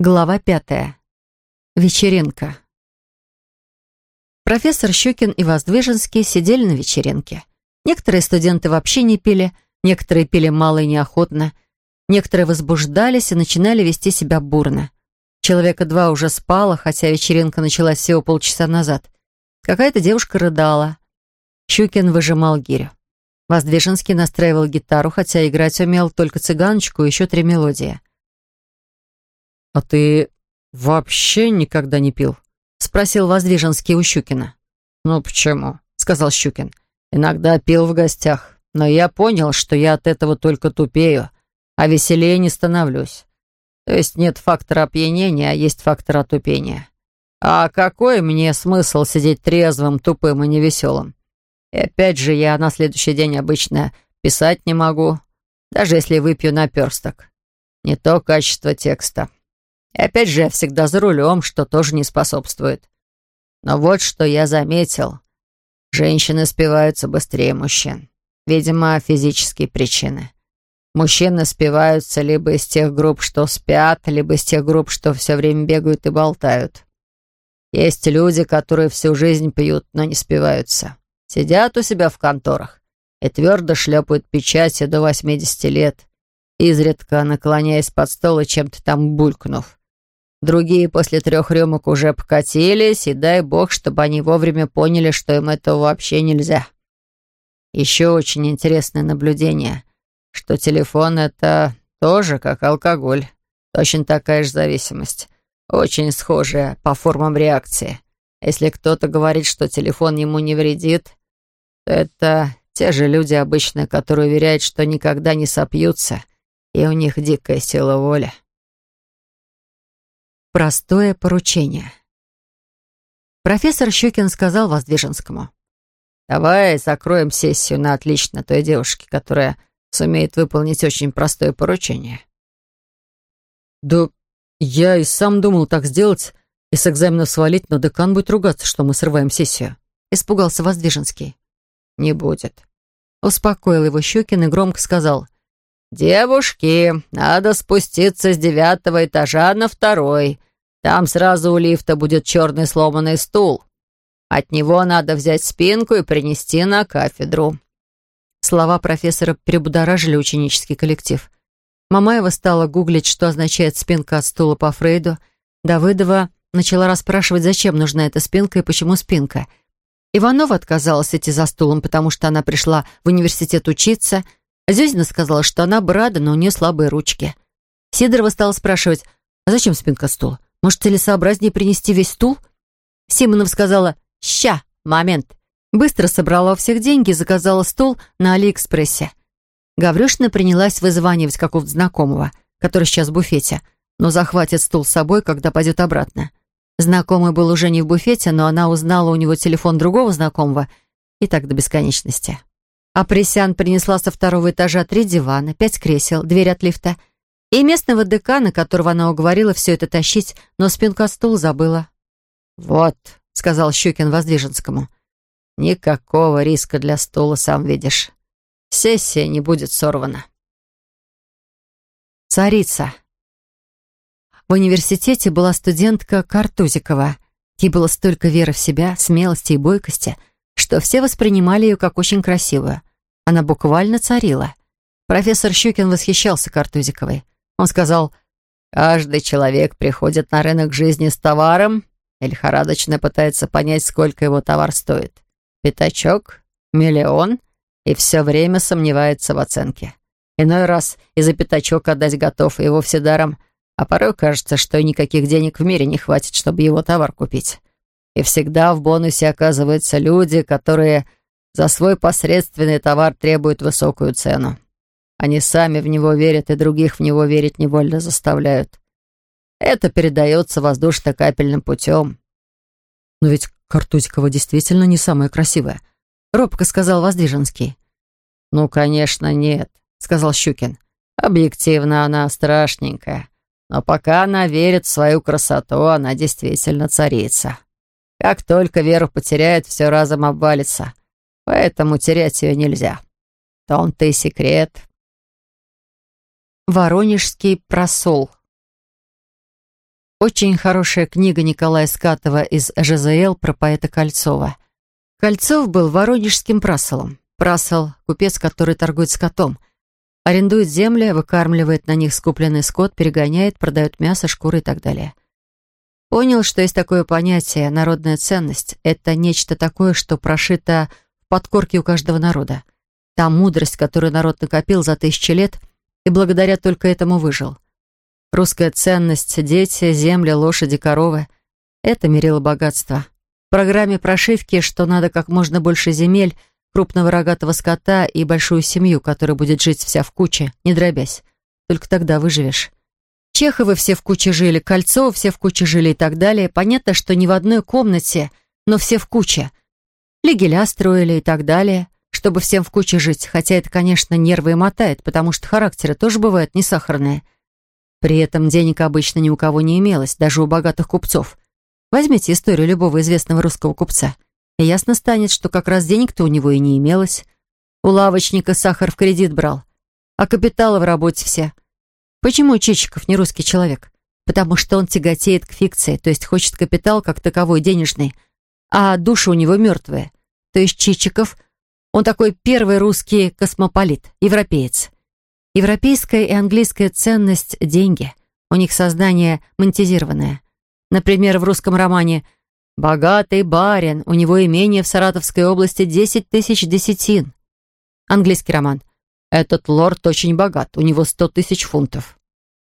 Глава пятая. Вечеринка. Профессор Щукин и Воздвиженский сидели на вечеринке. Некоторые студенты вообще не пили, некоторые пили мало и неохотно, некоторые возбуждались и начинали вести себя бурно. Человека два уже спало, хотя вечеринка началась всего полчаса назад. Какая-то девушка рыдала. Щукин выжимал гирю. Воздвиженский настраивал гитару, хотя играть умел только цыганочку и еще три мелодии. «А ты вообще никогда не пил?» — спросил Воздвиженский у Щукина. «Ну почему?» — сказал Щукин. «Иногда пил в гостях, но я понял, что я от этого только тупею, а веселее не становлюсь. То есть нет фактора опьянения, а есть фактор отупения. А какой мне смысл сидеть трезвым, тупым и невеселым? И опять же, я на следующий день обычно писать не могу, даже если выпью наперсток. Не то качество текста. И опять же, я всегда за рулем, что тоже не способствует. Но вот что я заметил. Женщины спиваются быстрее мужчин. Видимо, физические причины. Мужчины спиваются либо из тех групп, что спят, либо из тех групп, что все время бегают и болтают. Есть люди, которые всю жизнь пьют, но не спиваются. Сидят у себя в конторах и твердо шлепают печати до 80 лет, изредка наклоняясь под стол и чем-то там булькнув. Другие после трех рюмок уже покатились, и дай бог, чтобы они вовремя поняли, что им этого вообще нельзя. Еще очень интересное наблюдение, что телефон — это тоже как алкоголь. Точно такая же зависимость. Очень схожая по формам реакции. Если кто-то говорит, что телефон ему не вредит, то это те же люди обычно, которые уверяют, что никогда не сопьются, и у них дикая сила воли. Простое поручение. Профессор Щукин сказал Воздвиженскому. «Давай закроем сессию на отлично той девушке, которая сумеет выполнить очень простое поручение». «Да я и сам думал так сделать и с экзамена свалить, но декан будет ругаться, что мы срываем сессию», — испугался Воздвиженский. «Не будет», — успокоил его Щукин и громко сказал. «Девушки, надо спуститься с девятого этажа на второй. Там сразу у лифта будет черный сломанный стул. От него надо взять спинку и принести на кафедру». Слова профессора перебудоражили ученический коллектив. Мамаева стала гуглить, что означает спинка от стула по Фрейду. Давыдова начала расспрашивать, зачем нужна эта спинка и почему спинка. Иванова отказалась идти за стулом, потому что она пришла в университет учиться — Зюзина сказала, что она бы рада, но у нее слабые ручки. Сидорова стала спрашивать, а зачем спинка стула? Может, целесообразнее принести весь стул? Симонов сказала «Ща, момент». Быстро собрала у всех деньги и заказала стул на Алиэкспрессе. Гаврюшина принялась вызванивать какого-то знакомого, который сейчас в буфете, но захватит стул с собой, когда пойдет обратно. Знакомый был уже не в буфете, но она узнала у него телефон другого знакомого и так до бесконечности. А Пресян принесла со второго этажа три дивана, пять кресел, дверь от лифта и местного декана, которого она уговорила все это тащить, но спинку от стула забыла. «Вот», — сказал Щукин Воздвиженскому, — «никакого риска для стула, сам видишь. Сессия не будет сорвана». Царица. В университете была студентка Картузикова. Ей было столько веры в себя, смелости и бойкости — что все воспринимали ее как очень красивую. Она буквально царила. Профессор Щукин восхищался Картузиковой. Он сказал, «Каждый человек приходит на рынок жизни с товаром и лихорадочно пытается понять, сколько его товар стоит. Пятачок, миллион, и все время сомневается в оценке. Иной раз и за пятачок отдать готов, и вовсе даром, а порой кажется, что никаких денег в мире не хватит, чтобы его товар купить. И всегда в бонусе оказываются люди, которые за свой посредственный товар требуют высокую цену. Они сами в него верят и других в него верить невольно заставляют. Это передается воздушно-капельным путем. «Но ведь Картузикова действительно не самая красивая», — робко сказал Воздвиженский. «Ну, конечно, нет», — сказал Щукин. «Объективно она страшненькая. Но пока она верит в свою красоту, она действительно царица. Как только веру потеряет, все разом обвалится. Поэтому терять ее нельзя. В том-то и секрет. Воронежский просол. Очень хорошая книга Николая Скатова из ЖЗЛ про поэта Кольцова. Кольцов был воронежским прасолом. Прасол — купец, который торгует скотом. Арендует земли, выкармливает на них скупленный скот, перегоняет, продает мясо, шкуры и так далее. Понял, что есть такое понятие «народная ценность». Это нечто такое, что прошито в подкорке у каждого народа. Та мудрость, которую народ накопил за тысячи лет и благодаря только этому выжил. Русская ценность, дети, земли, лошади, коровы — это мерило богатства. В программе прошивки, что надо как можно больше земель, крупного рогатого скота и большую семью, которая будет жить вся в куче, не дробясь. Только тогда выживешь. Чеховы все в куче жили, Кольцова все в куче жили и так далее. Понятно, что не в одной комнате, но все в куче. Легеля строили и так далее, чтобы всем в куче жить, хотя это, конечно, нервы и мотает, потому что характеры тоже бывают не сахарные. При этом денег обычно ни у кого не имелось, даже у богатых купцов. Возьмите историю любого известного русского купца. И ясно станет, что как раз денег-то у него и не имелось. У лавочника сахар в кредит брал, а капиталы в работе все. Почему Чичиков не русский человек? Потому что он тяготеет к фикции, то есть хочет капитал как таковой денежный, а души у него мертвые. То есть Чичиков, он такой первый русский космополит, европеец. Европейская и английская ценность – деньги. У них сознание монетизированное. Например, в русском романе «Богатый барин, у него имение в Саратовской области 10 тысяч десятин». Английский роман «Этот лорд очень богат, у него 100 тысяч фунтов».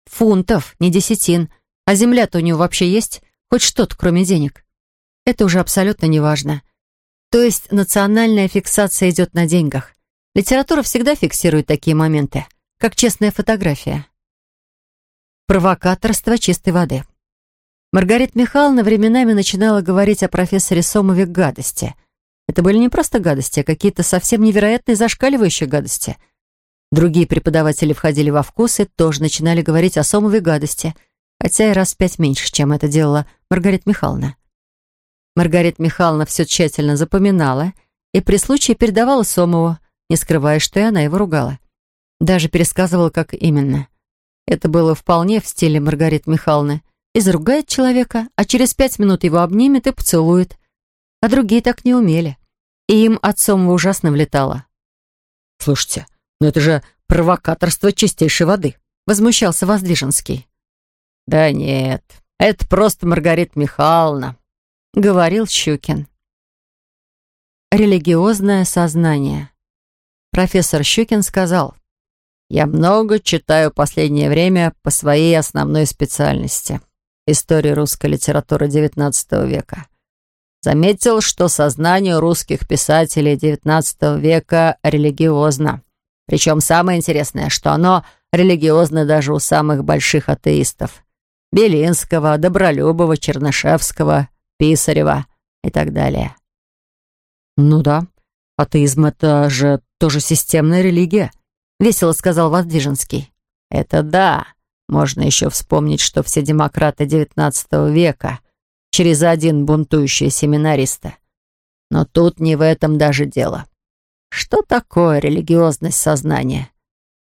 Фунтов, не десятин. А земля-то у него вообще есть? Хоть что-то, кроме денег. Это уже абсолютно неважно. То есть национальная фиксация идет на деньгах. Литература всегда фиксирует такие моменты как честная фотография. Провокаторство чистой воды. Маргарита Михайловна временами начинала говорить о профессоре Сомове гадости. Это были не просто гадости, а какие-то совсем невероятные зашкаливающие гадости. Другие преподаватели входили во вкус и тоже начинали говорить о Сомове гадости, хотя и раз в пять меньше, чем это делала Маргарита Михайловна. Маргарита Михайловна все тщательно запоминала и при случае передавала Сомову, не скрывая, что и она его ругала. Даже пересказывал, как именно. Это было вполне в стиле Маргариты Михайловны. Изругает человека, а через пять минут его обнимет и поцелует. А другие так не умели. И им отцом ужасно влетало. «Слушайте, ну это же провокаторство чистейшей воды», возмущался Воздвиженский. «Да нет, это просто Маргарита Михайловна», говорил Щукин. Религиозное сознание. Профессор Щукин сказал, я много читаю последнее время по своей основной специальности — истории русской литературы XIX века. Заметил, что сознание русских писателей XIX века религиозно. Причем самое интересное, что оно религиозно даже у самых больших атеистов. Белинского, Добролюбова, Чернышевского, Писарева и так далее. «Ну да, атеизм — это же тоже системная религия», — весело сказал Воздвиженский. «Это да. Можно еще вспомнить, что все демократы XIX века через один бунтующие семинариста. Но тут не в этом даже дело. Что такое религиозность сознания?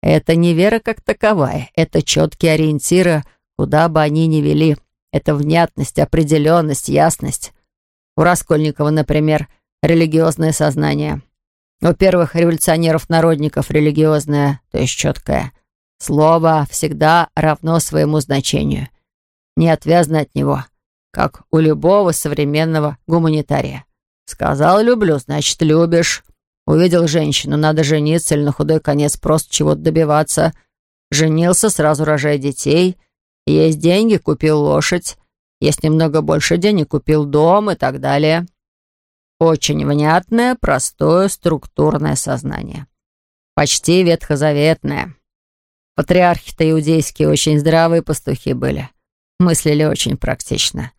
Это не вера как таковая, это четкие ориентиры, куда бы они ни вели. Это внятность, определенность, ясность. У Раскольникова, например, религиозное сознание — у первых революционеров-народников религиозное, то есть четкое. Слово всегда равно своему значению. Не отвязно от него, как у любого современного гуманитария. Сказал «люблю», значит «любишь». Увидел женщину, надо жениться или на худой конец просто чего-то добиваться. Женился, сразу рожая детей. Есть деньги, купил лошадь. Есть немного больше денег, купил дом и так далее. Очень внятное, простое, структурное сознание. Почти ветхозаветное. Патриархи-то иудейские очень здравые пастухи были. Мыслили очень практично.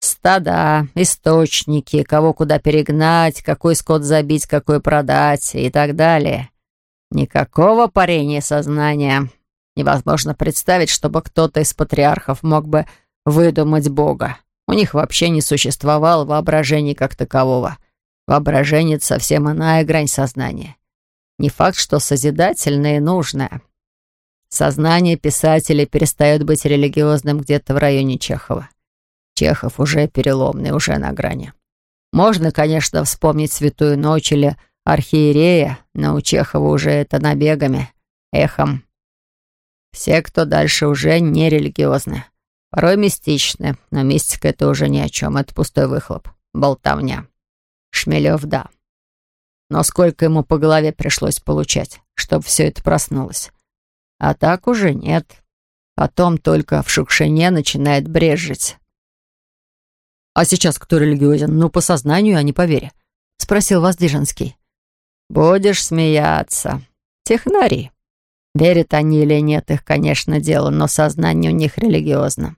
Стада, источники, кого куда перегнать, какой скот забить, какой продать и так далее. Никакого парения сознания. Невозможно представить, чтобы кто-то из патриархов мог бы выдумать Бога. У них вообще не существовало воображения как такового. Воображение — это совсем иная грань сознания. Не факт, что созидательное и нужное. Сознание писателя перестает быть религиозным где-то в районе Чехова. Чехов уже переломный, уже на грани. Можно, конечно, вспомнить «Святую ночь» или «Архиерея», но у Чехова уже это набегами, эхом. Все, кто дальше, уже не религиозны. Порой мистичны, но мистика — это уже ни о чем, это пустой выхлоп, болтовня. Шмелев — да. Но сколько ему по голове пришлось получать, чтобы все это проснулось. А так уже нет. Потом только в Шукшине начинает брежить. «А сейчас кто религиозен? Ну, по сознанию, а не по вере?» — спросил Воздвиженский. «Будешь смеяться. Технари. Верят они или нет, их, конечно, дело, но сознание у них религиозно.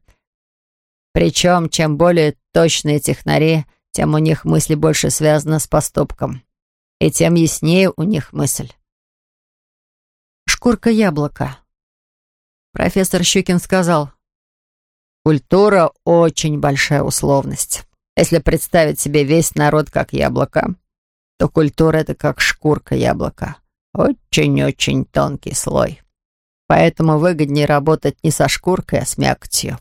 Причем, чем более точные технари, тем у них мысли больше связаны с поступком. И тем яснее у них мысль. Шкурка яблока. Профессор Щукин сказал, «Культура — очень большая условность. Если представить себе весь народ как яблоко, то культура — это как шкурка яблока. Очень-очень тонкий слой. Поэтому выгоднее работать не со шкуркой, а с мякотью.